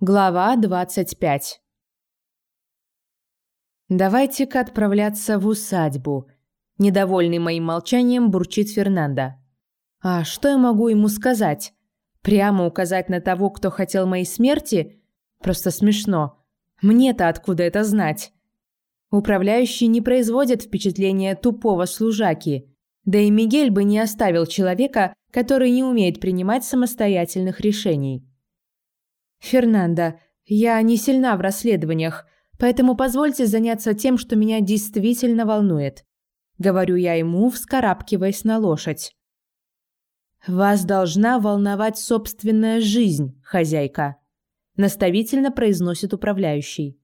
Глава 25 «Давайте-ка отправляться в усадьбу», – недовольный моим молчанием бурчит Фернандо. «А что я могу ему сказать? Прямо указать на того, кто хотел моей смерти? Просто смешно. Мне-то откуда это знать?» Управляющий не производит впечатления тупого служаки. Да и Мигель бы не оставил человека, который не умеет принимать самостоятельных решений. «Фернандо, я не сильна в расследованиях, поэтому позвольте заняться тем, что меня действительно волнует», – говорю я ему, вскарабкиваясь на лошадь. «Вас должна волновать собственная жизнь, хозяйка», – наставительно произносит управляющий.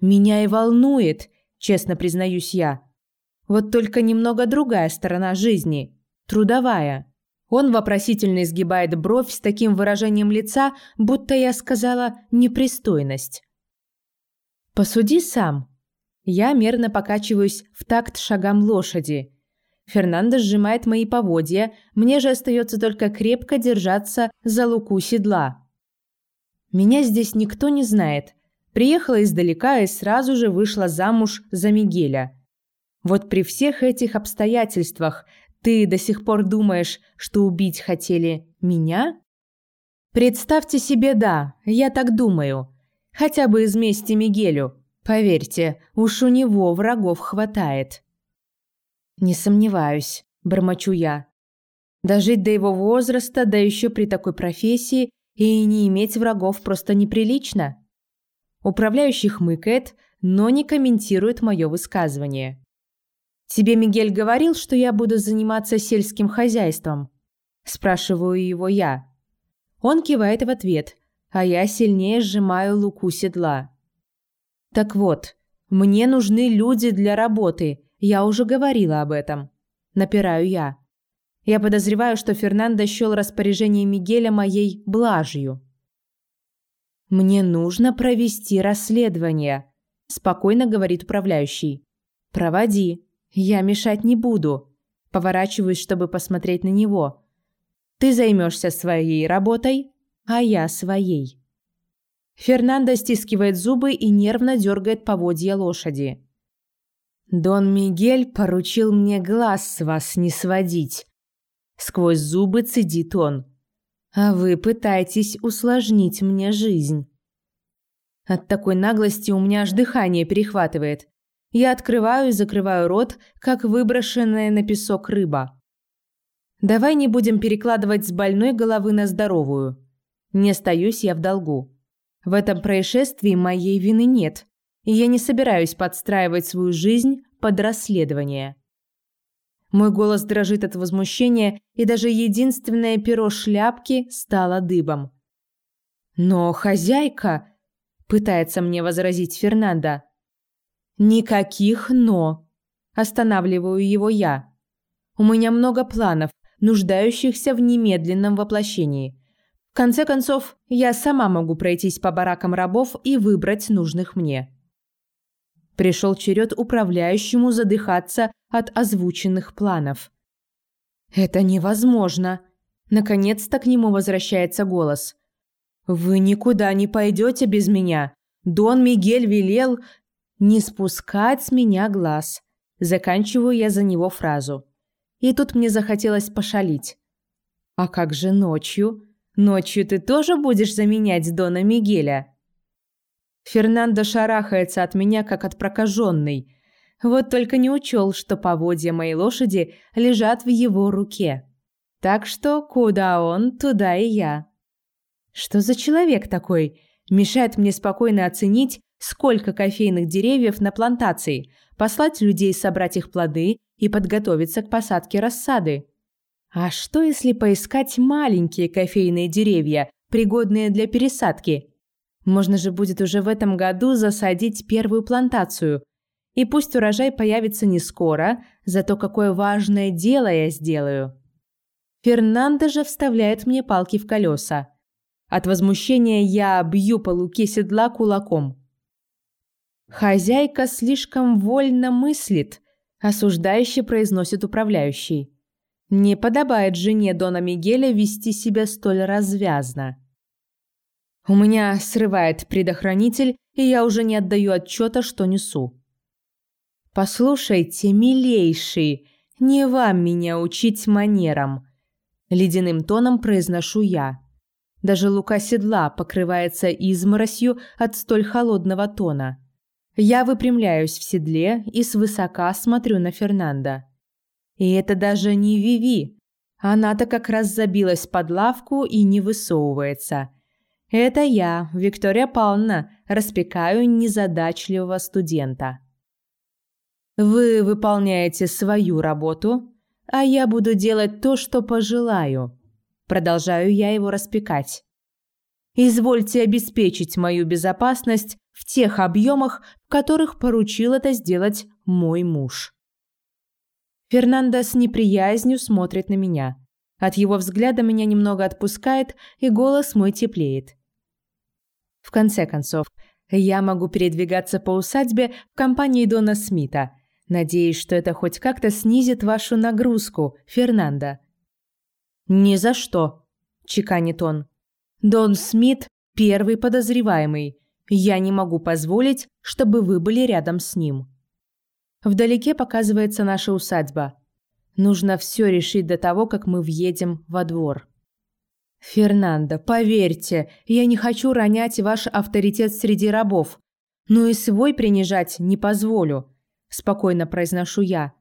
«Меня и волнует», – честно признаюсь я. «Вот только немного другая сторона жизни, трудовая». Он вопросительно изгибает бровь с таким выражением лица, будто я сказала «непристойность». «Посуди сам». Я мерно покачиваюсь в такт шагам лошади. Фернандо сжимает мои поводья, мне же остается только крепко держаться за луку седла. Меня здесь никто не знает. Приехала издалека и сразу же вышла замуж за Мигеля. Вот при всех этих обстоятельствах ты до сих пор думаешь, что убить хотели меня? Представьте себе, да, я так думаю. Хотя бы из мести Мигелю. Поверьте, уж у него врагов хватает. Не сомневаюсь, бормочу я. Дожить до его возраста, да еще при такой профессии, и не иметь врагов просто неприлично. Управляющий хмыкает, но не комментирует мое высказывание. «Тебе Мигель говорил, что я буду заниматься сельским хозяйством?» Спрашиваю его я. Он кивает в ответ, а я сильнее сжимаю луку седла. «Так вот, мне нужны люди для работы, я уже говорила об этом». Напираю я. Я подозреваю, что Фернандо счел распоряжение Мигеля моей блажью. «Мне нужно провести расследование», – спокойно говорит управляющий. «Проводи», я мешать не буду. Поворачиваюсь, чтобы посмотреть на него. Ты займешься своей работой, а я своей. Фернандо стискивает зубы и нервно дергает поводья лошади. Дон Мигель поручил мне глаз с вас не сводить. Сквозь зубы цедит он. А вы пытаетесь усложнить мне жизнь. От такой наглости у меня аж дыхание перехватывает. Я открываю и закрываю рот, как выброшенная на песок рыба. Давай не будем перекладывать с больной головы на здоровую. Не остаюсь я в долгу. В этом происшествии моей вины нет, и я не собираюсь подстраивать свою жизнь под расследование. Мой голос дрожит от возмущения, и даже единственное перо шляпки стало дыбом. «Но хозяйка...» – пытается мне возразить Фернандо. Никаких «но». Останавливаю его я. У меня много планов, нуждающихся в немедленном воплощении. В конце концов, я сама могу пройтись по баракам рабов и выбрать нужных мне. Пришел черед управляющему задыхаться от озвученных планов. «Это невозможно!» Наконец-то к нему возвращается голос. «Вы никуда не пойдете без меня. Дон Мигель велел, не спускать с меня глаз. Заканчиваю я за него фразу. И тут мне захотелось пошалить. А как же ночью? Ночью ты тоже будешь заменять Дона Мигеля? Фернандо шарахается от меня, как от прокаженной. Вот только не учел, что поводья моей лошади лежат в его руке. Так что куда он, туда и я. Что за человек такой? Мешает мне спокойно оценить, сколько кофейных деревьев на плантации, послать людей собрать их плоды и подготовиться к посадке рассады. А что если поискать маленькие кофейные деревья, пригодные для пересадки? Можно же будет уже в этом году засадить первую плантацию. И пусть урожай появится не скоро, зато какое важное дело я сделаю. Фернандо же вставляет мне палки в колеса. От возмущения я бью по луке седла кулаком. Хозяйка слишком вольно мыслит, осуждающе произносит управляющий. Не подобает жене Дона Мигеля вести себя столь развязно. У меня срывает предохранитель, и я уже не отдаю отчета, что несу. «Послушайте, милейший, не вам меня учить манерам», – ледяным тоном произношу я. Даже лука седла покрывается изморосью от столь холодного тона. Я выпрямляюсь в седле и свысока смотрю на Фернанда. И это даже не Виви. Она-то как раз забилась под лавку и не высовывается. Это я, Виктория Павловна, распекаю незадачливого студента. Вы выполняете свою работу, а я буду делать то, что пожелаю. Продолжаю я его распекать. Извольте обеспечить мою безопасность в тех объемах, в которых поручил это сделать мой муж. Фернандо с неприязнью смотрит на меня. От его взгляда меня немного отпускает, и голос мой теплеет. В конце концов, я могу передвигаться по усадьбе в компании Дона Смита. Надеюсь, что это хоть как-то снизит вашу нагрузку, Фернандо. «Ни за что», – чеканит он. «Дон Смит – первый подозреваемый. Я не могу позволить, чтобы вы были рядом с ним». Вдалеке показывается наша усадьба. Нужно все решить до того, как мы въедем во двор. «Фернандо, поверьте, я не хочу ронять ваш авторитет среди рабов, но и свой принижать не позволю», – спокойно произношу я.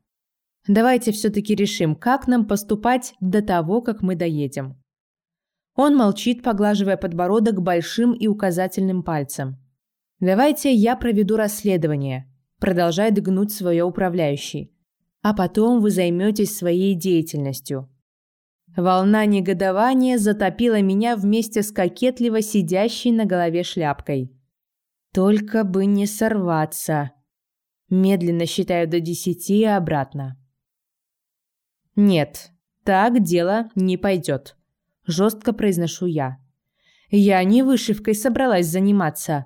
Давайте все-таки решим, как нам поступать до того, как мы доедем. Он молчит, поглаживая подбородок большим и указательным пальцем. Давайте я проведу расследование, продолжает гнуть свое управляющий. А потом вы займетесь своей деятельностью. Волна негодования затопила меня вместе с кокетливо сидящей на голове шляпкой. Только бы не сорваться. Медленно считаю до десяти и обратно. «Нет, так дело не пойдет», – жестко произношу я. «Я не вышивкой собралась заниматься.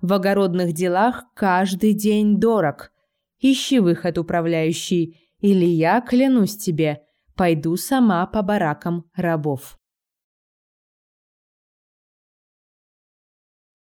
В огородных делах каждый день дорог. Ищи выход, управляющий, или я, клянусь тебе, пойду сама по баракам рабов».